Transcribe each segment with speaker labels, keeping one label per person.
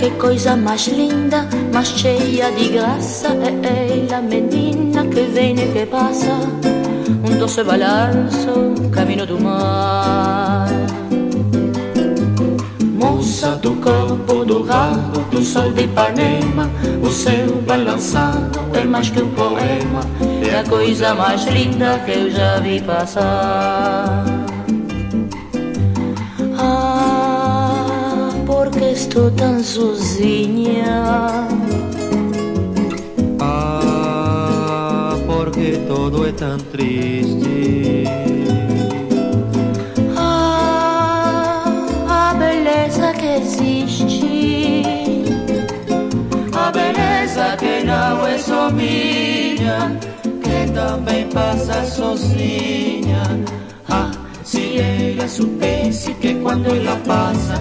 Speaker 1: que coisa mais linda, mais cheia de graça É ela, menina que vem e que passa Um doce balanço, caminho do mar. Moça do corpo dourado do sol de Ipanema O céu balançado é mais que um poema É a coisa mais linda que eu já vi passar estou tão sozinha.
Speaker 2: Ah, porque todo é tão triste.
Speaker 1: Ah, a beleza que existe.
Speaker 2: A beleza que não é só minha, que também passa sozinha. Ah, se ela soubesse que quando ela passa,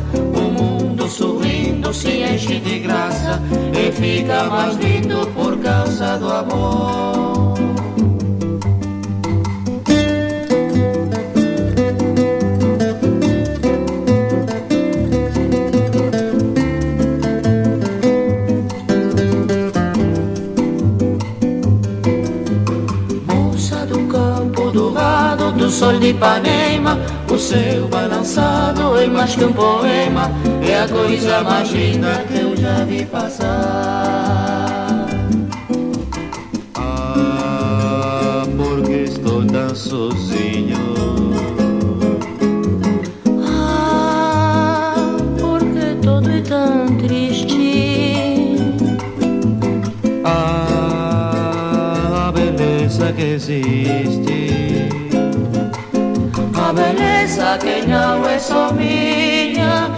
Speaker 2: sorrindo se enche de graça e fica mais lindo por causa do amor.
Speaker 1: Do sol de Ipanema, o céu balançado é mais que um poema é a coisa mais linda que eu já vi passar.
Speaker 2: Ah, porque estou tão sozinho.
Speaker 1: Ah, porque todo é tão triste.
Speaker 2: Ah, a beleza que existe.
Speaker 1: Beleza que não é só minha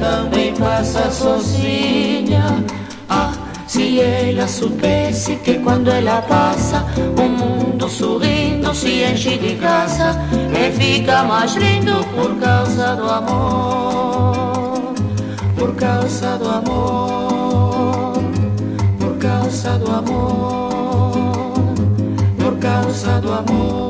Speaker 1: também passa sozinha. Ah, se ela soubesse que quando ela passa, o mundo sorrindo se enche de graça e fica mais lindo por causa do amor, por causa do amor, por causa do amor, por causa do amor.